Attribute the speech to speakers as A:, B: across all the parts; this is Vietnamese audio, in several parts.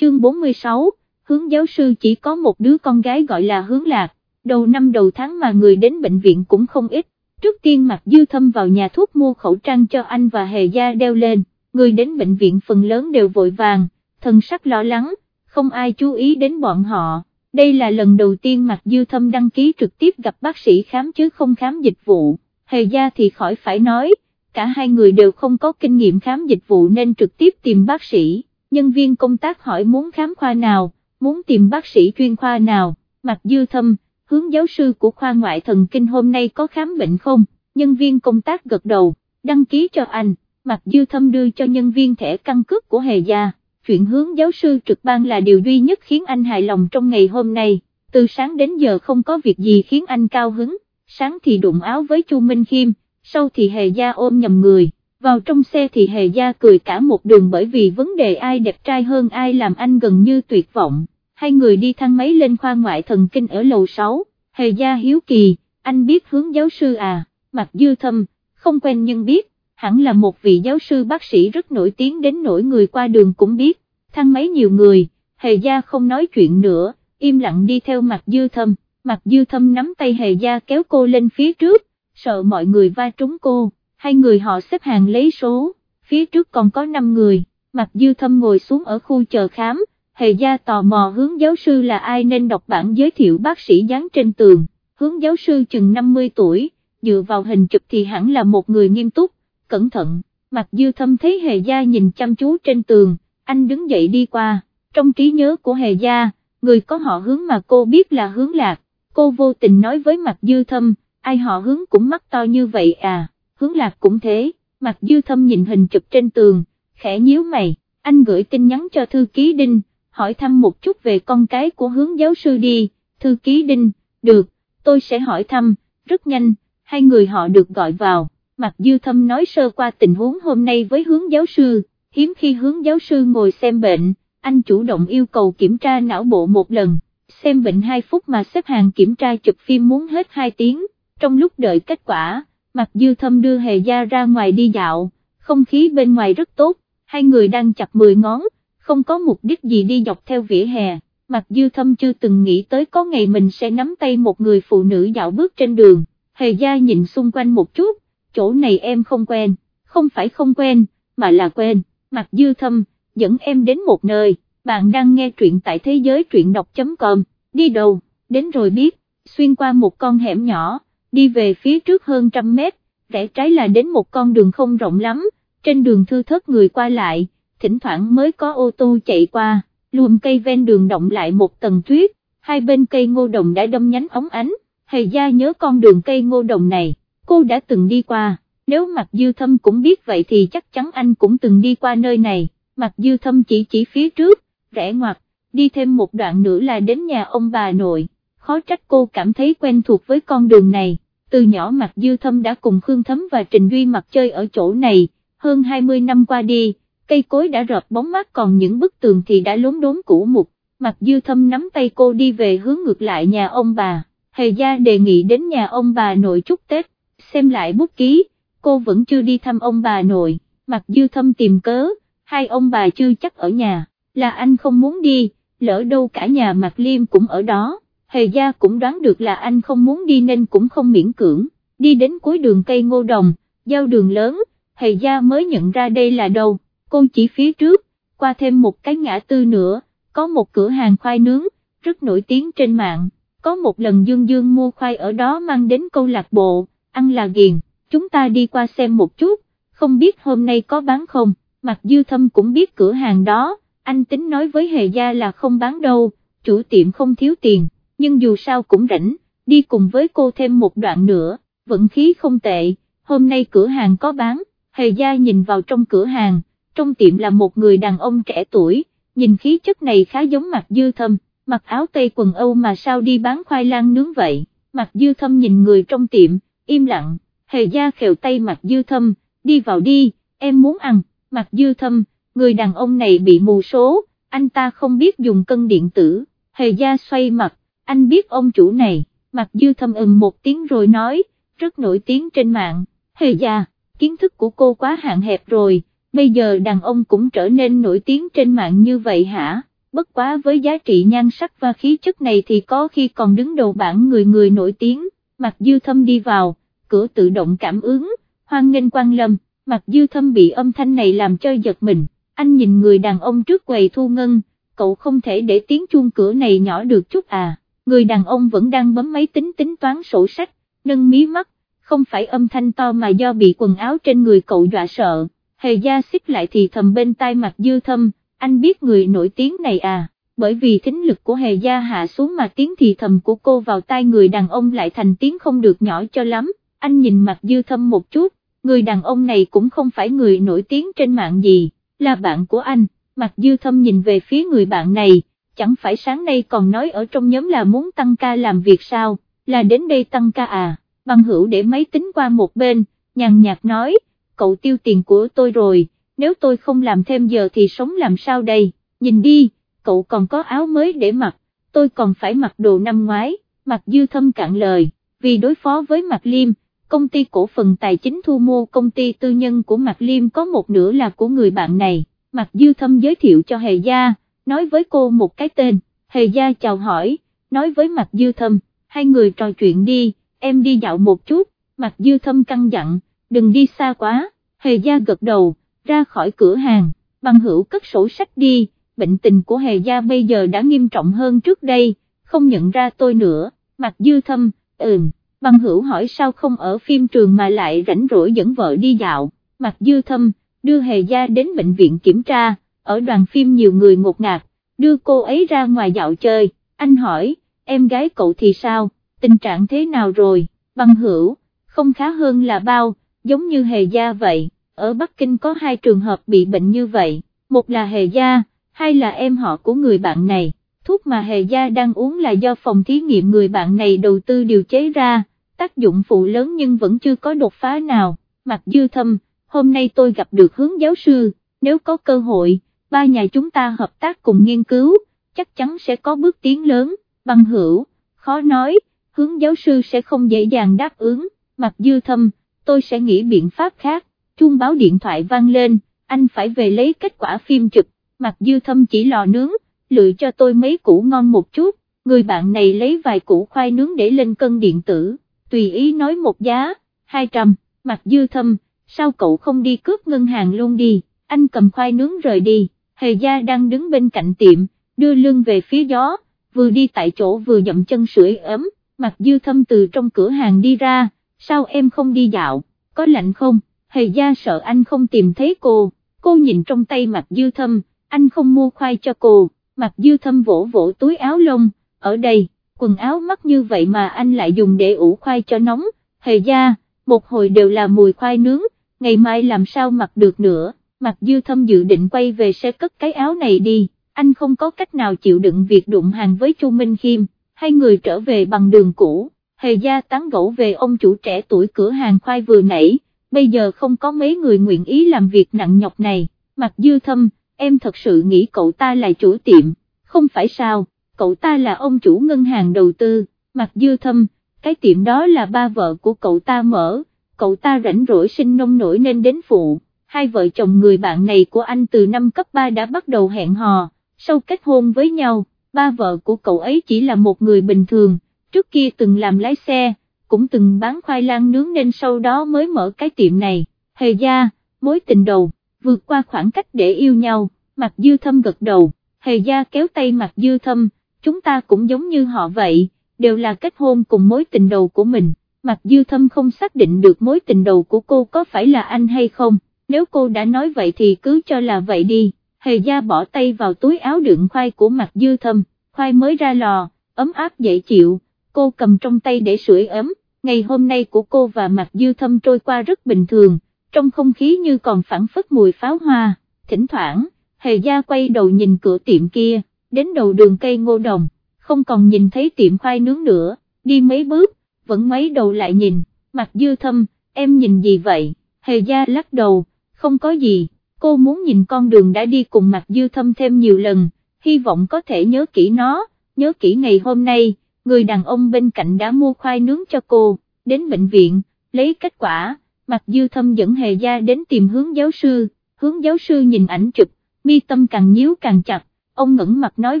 A: chương 46, hướng giáo sư chỉ có một đứa con gái gọi là hướng lạc, đầu năm đầu tháng mà người đến bệnh viện cũng không ít, trước tiên mặc dư thâm vào nhà thuốc mua khẩu trang cho anh và hề gia đeo lên, người đến bệnh viện phần lớn đều vội vàng, thần sắc lo lắng, không ai chú ý đến bọn họ, đây là lần đầu tiên mặc dư thâm đăng ký trực tiếp gặp bác sĩ khám chứ không khám dịch vụ, hề gia thì khỏi phải nói, cả hai người đều không có kinh nghiệm khám dịch vụ nên trực tiếp tìm bác sĩ, nhân viên công tác hỏi muốn khám khoa nào, muốn tìm bác sĩ chuyên khoa nào, Mạch dư thâm, hướng giáo sư của khoa ngoại thần kinh hôm nay có khám bệnh không, nhân viên công tác gật đầu, đăng ký cho anh, Mạch dư thâm đưa cho nhân viên thẻ căn cước của hề gia, chuyện hướng giáo sư trực ban là điều duy nhất khiến anh hài lòng trong ngày hôm nay, từ sáng đến giờ không có việc gì khiến anh cao hứng, sáng thì đụng áo với Chu Minh Khiêm, sau thì hề gia ôm nhầm người, vào trong xe thì hề gia cười cả một đường bởi vì vấn đề ai đẹp trai hơn ai làm anh gần như tuyệt vọng, hai người đi thang máy lên khoa ngoại thần kinh ở lầu 6, hề gia hiếu kỳ, anh biết hướng giáo sư à, mặt dư thâm, không quen nhưng biết, hẳn là một vị giáo sư bác sĩ rất nổi tiếng đến nỗi người qua đường cũng biết, thang máy nhiều người, hề gia không nói chuyện nữa, im lặng đi theo mặt dư thâm, mặt dư thâm nắm tay hề gia kéo cô lên phía trước, sợ mọi người va trúng cô, hai người họ xếp hàng lấy số, phía trước còn có 5 người, mặt dư thâm ngồi xuống ở khu chờ khám, hề gia tò mò hướng giáo sư là ai nên đọc bản giới thiệu bác sĩ dán trên tường, hướng giáo sư chừng 50 tuổi, dựa vào hình chụp thì hẳn là một người nghiêm túc, cẩn thận, mặt dư thâm thấy hề gia nhìn chăm chú trên tường, anh đứng dậy đi qua, trong trí nhớ của hề gia, người có họ hướng mà cô biết là hướng lạc, cô vô tình nói với mặt dư thâm, ai họ hướng cũng mắt to như vậy à, hướng lạc cũng thế, mặt dư thâm nhìn hình chụp trên tường, khẽ nhíu mày, anh gửi tin nhắn cho thư ký Đinh, hỏi thăm một chút về con cái của hướng giáo sư đi, thư ký Đinh, được, tôi sẽ hỏi thăm, rất nhanh, hai người họ được gọi vào, mặt dư thâm nói sơ qua tình huống hôm nay với hướng giáo sư, hiếm khi hướng giáo sư ngồi xem bệnh, anh chủ động yêu cầu kiểm tra não bộ một lần, xem bệnh 2 phút mà xếp hàng kiểm tra chụp phim muốn hết 2 tiếng. Trong lúc đợi kết quả, Mạc Dư Thâm đưa Hề Gia ra ngoài đi dạo, không khí bên ngoài rất tốt, hai người đang chặt 10 ngón, không có mục đích gì đi dọc theo vỉa hè, Mạc Dư Thâm chưa từng nghĩ tới có ngày mình sẽ nắm tay một người phụ nữ dạo bước trên đường, Hề Gia nhìn xung quanh một chút, chỗ này em không quen, không phải không quen, mà là quen, Mạc Dư Thâm, dẫn em đến một nơi, bạn đang nghe truyện tại thế giới truyện đọc.com, đi đâu, đến rồi biết, xuyên qua một con hẻm nhỏ đi về phía trước hơn trăm mét, rẽ trái là đến một con đường không rộng lắm, trên đường thư thớt người qua lại, thỉnh thoảng mới có ô tô chạy qua, luồng cây ven đường động lại một tầng tuyết, hai bên cây ngô đồng đã đâm nhánh ống ánh, hề gia nhớ con đường cây ngô đồng này, cô đã từng đi qua, nếu mặt dư thâm cũng biết vậy thì chắc chắn anh cũng từng đi qua nơi này, mặt dư thâm chỉ chỉ phía trước, rẽ ngoặt, đi thêm một đoạn nữa là đến nhà ông bà nội khó trách cô cảm thấy quen thuộc với con đường này, từ nhỏ Mạc dư thâm đã cùng Khương Thấm và Trình Duy mặt chơi ở chỗ này, hơn 20 năm qua đi, cây cối đã rợp bóng mát còn những bức tường thì đã lốm đốm cũ mục, Mạc dư thâm nắm tay cô đi về hướng ngược lại nhà ông bà, hề gia đề nghị đến nhà ông bà nội chúc Tết, xem lại bút ký, cô vẫn chưa đi thăm ông bà nội, Mạc dư thâm tìm cớ, hai ông bà chưa chắc ở nhà, là anh không muốn đi, lỡ đâu cả nhà Mạc liêm cũng ở đó hề gia cũng đoán được là anh không muốn đi nên cũng không miễn cưỡng, đi đến cuối đường cây ngô đồng, giao đường lớn, hề gia mới nhận ra đây là đâu, cô chỉ phía trước, qua thêm một cái ngã tư nữa, có một cửa hàng khoai nướng, rất nổi tiếng trên mạng, có một lần Dương Dương mua khoai ở đó mang đến câu lạc bộ, ăn là ghiền, chúng ta đi qua xem một chút, không biết hôm nay có bán không, mặc dư thâm cũng biết cửa hàng đó, anh tính nói với hề gia là không bán đâu, chủ tiệm không thiếu tiền nhưng dù sao cũng rảnh, đi cùng với cô thêm một đoạn nữa, vận khí không tệ, hôm nay cửa hàng có bán, hề gia nhìn vào trong cửa hàng, trong tiệm là một người đàn ông trẻ tuổi, nhìn khí chất này khá giống mặt dư thâm, mặc áo tây quần Âu mà sao đi bán khoai lang nướng vậy, mặt dư thâm nhìn người trong tiệm, im lặng, hề gia khều tay mặt dư thâm, đi vào đi, em muốn ăn, mặt dư thâm, người đàn ông này bị mù số, anh ta không biết dùng cân điện tử, hề gia xoay mặt, anh biết ông chủ này, mặt dư thâm ừm một tiếng rồi nói, rất nổi tiếng trên mạng, hề già, kiến thức của cô quá hạn hẹp rồi, bây giờ đàn ông cũng trở nên nổi tiếng trên mạng như vậy hả, bất quá với giá trị nhan sắc và khí chất này thì có khi còn đứng đầu bảng người người nổi tiếng, mặt dư thâm đi vào, cửa tự động cảm ứng, hoan nghênh quan lâm, mặt dư thâm bị âm thanh này làm cho giật mình, anh nhìn người đàn ông trước quầy thu ngân, cậu không thể để tiếng chuông cửa này nhỏ được chút à, người đàn ông vẫn đang bấm máy tính tính toán sổ sách, nâng mí mắt, không phải âm thanh to mà do bị quần áo trên người cậu dọa sợ, hề gia xích lại thì thầm bên tai mặt dư thâm, anh biết người nổi tiếng này à, bởi vì thính lực của hề gia hạ xuống mà tiếng thì thầm của cô vào tai người đàn ông lại thành tiếng không được nhỏ cho lắm, anh nhìn mặt dư thâm một chút, người đàn ông này cũng không phải người nổi tiếng trên mạng gì, là bạn của anh, mặt dư thâm nhìn về phía người bạn này, chẳng phải sáng nay còn nói ở trong nhóm là muốn tăng ca làm việc sao, là đến đây tăng ca à, bằng hữu để máy tính qua một bên, nhàn nhạt nói, cậu tiêu tiền của tôi rồi, nếu tôi không làm thêm giờ thì sống làm sao đây, nhìn đi, cậu còn có áo mới để mặc, tôi còn phải mặc đồ năm ngoái, mặc dư thâm cạn lời, vì đối phó với Mạc Liêm, công ty cổ phần tài chính thu mua công ty tư nhân của Mạc Liêm có một nửa là của người bạn này, Mạc Dư Thâm giới thiệu cho Hề Gia, nói với cô một cái tên, Hề Gia chào hỏi, nói với Mạc Dư Thâm, hai người trò chuyện đi, em đi dạo một chút, Mạc Dư Thâm căng dặn, đừng đi xa quá, Hề Gia gật đầu, ra khỏi cửa hàng, bằng hữu cất sổ sách đi, bệnh tình của Hề Gia bây giờ đã nghiêm trọng hơn trước đây, không nhận ra tôi nữa, Mạc Dư Thâm, ừm, bằng hữu hỏi sao không ở phim trường mà lại rảnh rỗi dẫn vợ đi dạo, Mạc Dư Thâm, đưa Hề Gia đến bệnh viện kiểm tra, ở đoàn phim nhiều người ngột ngạt, đưa cô ấy ra ngoài dạo chơi, anh hỏi, em gái cậu thì sao, tình trạng thế nào rồi, bằng hữu, không khá hơn là bao, giống như Hề Gia vậy, ở Bắc Kinh có hai trường hợp bị bệnh như vậy, một là Hề Gia, hai là em họ của người bạn này, thuốc mà Hề Gia đang uống là do phòng thí nghiệm người bạn này đầu tư điều chế ra, tác dụng phụ lớn nhưng vẫn chưa có đột phá nào, mặt dư thâm, hôm nay tôi gặp được hướng giáo sư, nếu có cơ hội, ba nhà chúng ta hợp tác cùng nghiên cứu, chắc chắn sẽ có bước tiến lớn, bằng hữu, khó nói, hướng giáo sư sẽ không dễ dàng đáp ứng, Mặc dư thâm, tôi sẽ nghĩ biện pháp khác, chuông báo điện thoại vang lên, anh phải về lấy kết quả phim chụp, Mặc dư thâm chỉ lò nướng, lựa cho tôi mấy củ ngon một chút, người bạn này lấy vài củ khoai nướng để lên cân điện tử, tùy ý nói một giá, 200, Mặc dư thâm, sao cậu không đi cướp ngân hàng luôn đi, anh cầm khoai nướng rời đi, hề gia đang đứng bên cạnh tiệm, đưa lưng về phía gió, vừa đi tại chỗ vừa dậm chân sưởi ấm, mặt dư thâm từ trong cửa hàng đi ra, sao em không đi dạo, có lạnh không, hề gia sợ anh không tìm thấy cô, cô nhìn trong tay mặt dư thâm, anh không mua khoai cho cô, mặt dư thâm vỗ vỗ túi áo lông, ở đây, quần áo mắc như vậy mà anh lại dùng để ủ khoai cho nóng, hề gia, một hồi đều là mùi khoai nướng, ngày mai làm sao mặc được nữa, mặc dư thâm dự định quay về sẽ cất cái áo này đi, anh không có cách nào chịu đựng việc đụng hàng với Chu Minh Khiêm, hai người trở về bằng đường cũ, hề gia tán gẫu về ông chủ trẻ tuổi cửa hàng khoai vừa nãy, bây giờ không có mấy người nguyện ý làm việc nặng nhọc này, mặc dư thâm, em thật sự nghĩ cậu ta là chủ tiệm, không phải sao, cậu ta là ông chủ ngân hàng đầu tư, mặc dư thâm, cái tiệm đó là ba vợ của cậu ta mở cậu ta rảnh rỗi sinh nông nổi nên đến phụ, hai vợ chồng người bạn này của anh từ năm cấp 3 đã bắt đầu hẹn hò, sau kết hôn với nhau, ba vợ của cậu ấy chỉ là một người bình thường, trước kia từng làm lái xe, cũng từng bán khoai lang nướng nên sau đó mới mở cái tiệm này, hề gia, mối tình đầu, vượt qua khoảng cách để yêu nhau, mặt dư thâm gật đầu, hề gia kéo tay mặt dư thâm, chúng ta cũng giống như họ vậy, đều là kết hôn cùng mối tình đầu của mình. Mặt dư thâm không xác định được mối tình đầu của cô có phải là anh hay không, nếu cô đã nói vậy thì cứ cho là vậy đi, hề gia bỏ tay vào túi áo đựng khoai của mặt dư thâm, khoai mới ra lò, ấm áp dễ chịu, cô cầm trong tay để sưởi ấm, ngày hôm nay của cô và mặt dư thâm trôi qua rất bình thường, trong không khí như còn phản phất mùi pháo hoa, thỉnh thoảng, hề gia quay đầu nhìn cửa tiệm kia, đến đầu đường cây ngô đồng, không còn nhìn thấy tiệm khoai nướng nữa, đi mấy bước, vẫn mấy đầu lại nhìn, mặt dư thâm, em nhìn gì vậy, hề gia lắc đầu, không có gì, cô muốn nhìn con đường đã đi cùng mặt dư thâm thêm nhiều lần, hy vọng có thể nhớ kỹ nó, nhớ kỹ ngày hôm nay, người đàn ông bên cạnh đã mua khoai nướng cho cô, đến bệnh viện, lấy kết quả, mặt dư thâm dẫn hề gia đến tìm hướng giáo sư, hướng giáo sư nhìn ảnh chụp, mi tâm càng nhíu càng chặt, ông ngẩng mặt nói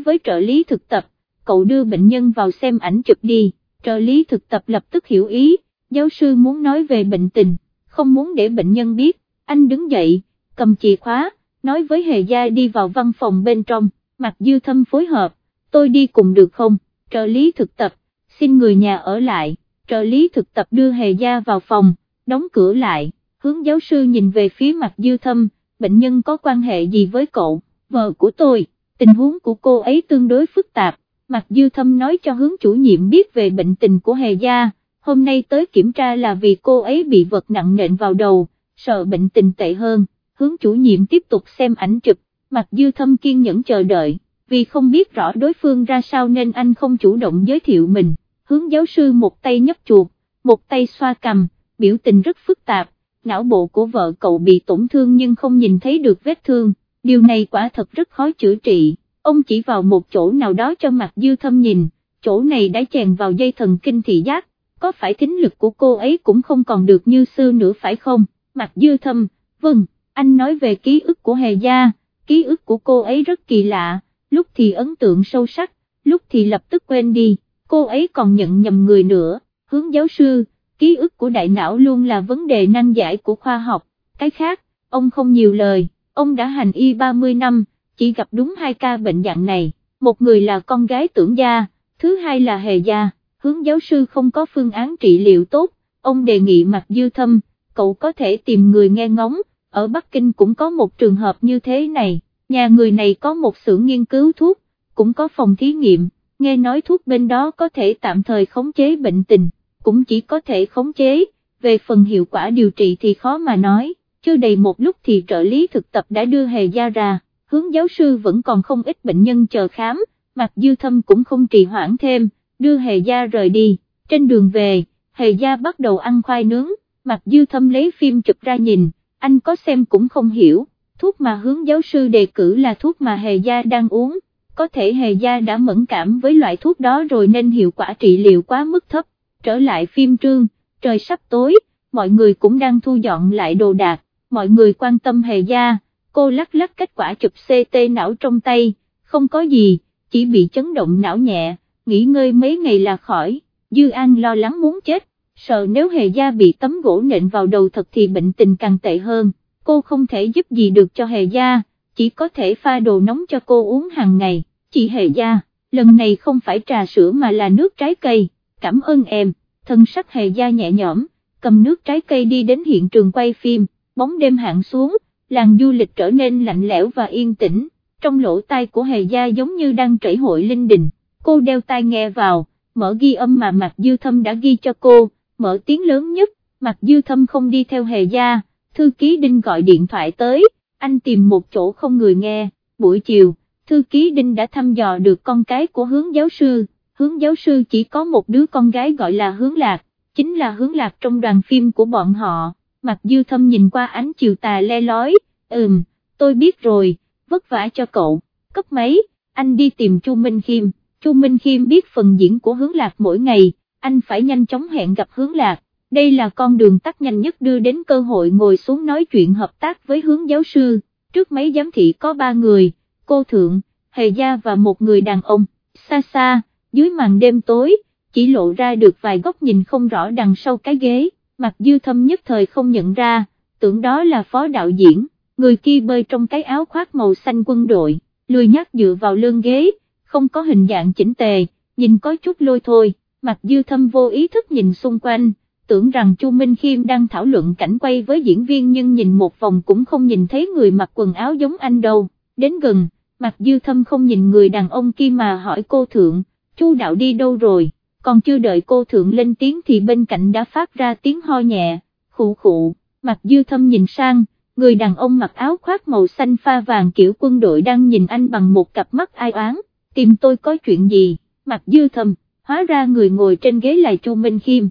A: với trợ lý thực tập, cậu đưa bệnh nhân vào xem ảnh chụp đi, trợ lý thực tập lập tức hiểu ý, giáo sư muốn nói về bệnh tình, không muốn để bệnh nhân biết, anh đứng dậy, cầm chìa khóa, nói với Hề Gia đi vào văn phòng bên trong, mặt dư thâm phối hợp, tôi đi cùng được không, trợ lý thực tập, xin người nhà ở lại, trợ lý thực tập đưa Hề Gia vào phòng, đóng cửa lại, hướng giáo sư nhìn về phía mặt dư thâm, bệnh nhân có quan hệ gì với cậu, vợ của tôi, tình huống của cô ấy tương đối phức tạp, mặt dư thâm nói cho hướng chủ nhiệm biết về bệnh tình của Hề Gia, hôm nay tới kiểm tra là vì cô ấy bị vật nặng nện vào đầu, sợ bệnh tình tệ hơn, hướng chủ nhiệm tiếp tục xem ảnh chụp, mặt dư thâm kiên nhẫn chờ đợi, vì không biết rõ đối phương ra sao nên anh không chủ động giới thiệu mình, hướng giáo sư một tay nhấp chuột, một tay xoa cầm, biểu tình rất phức tạp, não bộ của vợ cậu bị tổn thương nhưng không nhìn thấy được vết thương, điều này quả thật rất khó chữa trị, ông chỉ vào một chỗ nào đó cho mặt dư thâm nhìn, chỗ này đã chèn vào dây thần kinh thị giác, có phải thính lực của cô ấy cũng không còn được như xưa nữa phải không, mặt dư thâm, vâng, anh nói về ký ức của Hề Gia, ký ức của cô ấy rất kỳ lạ, lúc thì ấn tượng sâu sắc, lúc thì lập tức quên đi, cô ấy còn nhận nhầm người nữa, hướng giáo sư, ký ức của đại não luôn là vấn đề nan giải của khoa học, cái khác, ông không nhiều lời, ông đã hành y 30 năm, chỉ gặp đúng hai ca bệnh dạng này, một người là con gái tưởng gia, thứ hai là hề gia, hướng giáo sư không có phương án trị liệu tốt, ông đề nghị mặt dư thâm, cậu có thể tìm người nghe ngóng, ở Bắc Kinh cũng có một trường hợp như thế này, nhà người này có một xưởng nghiên cứu thuốc, cũng có phòng thí nghiệm, nghe nói thuốc bên đó có thể tạm thời khống chế bệnh tình cũng chỉ có thể khống chế, về phần hiệu quả điều trị thì khó mà nói, chưa đầy một lúc thì trợ lý thực tập đã đưa hề gia ra, hướng giáo sư vẫn còn không ít bệnh nhân chờ khám, mặt dư thâm cũng không trì hoãn thêm, đưa hề gia rời đi, trên đường về, hề gia bắt đầu ăn khoai nướng, Mạc dư thâm lấy phim chụp ra nhìn, anh có xem cũng không hiểu, thuốc mà hướng giáo sư đề cử là thuốc mà hề gia đang uống, có thể hề gia đã mẫn cảm với loại thuốc đó rồi nên hiệu quả trị liệu quá mức thấp trở lại phim trương, trời sắp tối, mọi người cũng đang thu dọn lại đồ đạc, mọi người quan tâm hề gia, cô lắc lắc kết quả chụp CT não trong tay, không có gì, chỉ bị chấn động não nhẹ, nghỉ ngơi mấy ngày là khỏi, Dư An lo lắng muốn chết, sợ nếu hề gia bị tấm gỗ nện vào đầu thật thì bệnh tình càng tệ hơn, cô không thể giúp gì được cho hề gia, chỉ có thể pha đồ nóng cho cô uống hàng ngày, chị hề gia, lần này không phải trà sữa mà là nước trái cây. Cảm ơn em, thân sắc hề gia nhẹ nhõm, cầm nước trái cây đi đến hiện trường quay phim, bóng đêm hạng xuống, làng du lịch trở nên lạnh lẽo và yên tĩnh, trong lỗ tai của hề gia giống như đang trảy hội linh đình, cô đeo tai nghe vào, mở ghi âm mà Mạc Dư Thâm đã ghi cho cô, mở tiếng lớn nhất, mặc Dư Thâm không đi theo hề gia, thư ký Đinh gọi điện thoại tới, anh tìm một chỗ không người nghe, buổi chiều, thư ký Đinh đã thăm dò được con cái của hướng giáo sư hướng giáo sư chỉ có một đứa con gái gọi là hướng lạc, chính là hướng lạc trong đoàn phim của bọn họ, Mặc dư thâm nhìn qua ánh chiều tà le lói, ừm, tôi biết rồi, vất vả cho cậu, cấp mấy, anh đi tìm Chu Minh Khiêm, Chu Minh Khiêm biết phần diễn của hướng lạc mỗi ngày, anh phải nhanh chóng hẹn gặp hướng lạc, đây là con đường tắt nhanh nhất đưa đến cơ hội ngồi xuống nói chuyện hợp tác với hướng giáo sư, trước mấy giám thị có ba người, cô Thượng, Hề Gia và một người đàn ông, xa xa dưới màn đêm tối, chỉ lộ ra được vài góc nhìn không rõ đằng sau cái ghế, mặt dư thâm nhất thời không nhận ra, tưởng đó là phó đạo diễn, người kia bơi trong cái áo khoác màu xanh quân đội, lười nhác dựa vào lưng ghế, không có hình dạng chỉnh tề, nhìn có chút lôi thôi, mặt dư thâm vô ý thức nhìn xung quanh, tưởng rằng Chu Minh Khiêm đang thảo luận cảnh quay với diễn viên nhưng nhìn một vòng cũng không nhìn thấy người mặc quần áo giống anh đâu, đến gần, mặt dư thâm không nhìn người đàn ông kia mà hỏi cô thượng, Chu đạo đi đâu rồi, còn chưa đợi cô thượng lên tiếng thì bên cạnh đã phát ra tiếng ho nhẹ, khụ khụ, mặt dư thâm nhìn sang, người đàn ông mặc áo khoác màu xanh pha vàng kiểu quân đội đang nhìn anh bằng một cặp mắt ai oán, tìm tôi có chuyện gì, mặt dư thâm, hóa ra người ngồi trên ghế là Chu Minh Khiêm,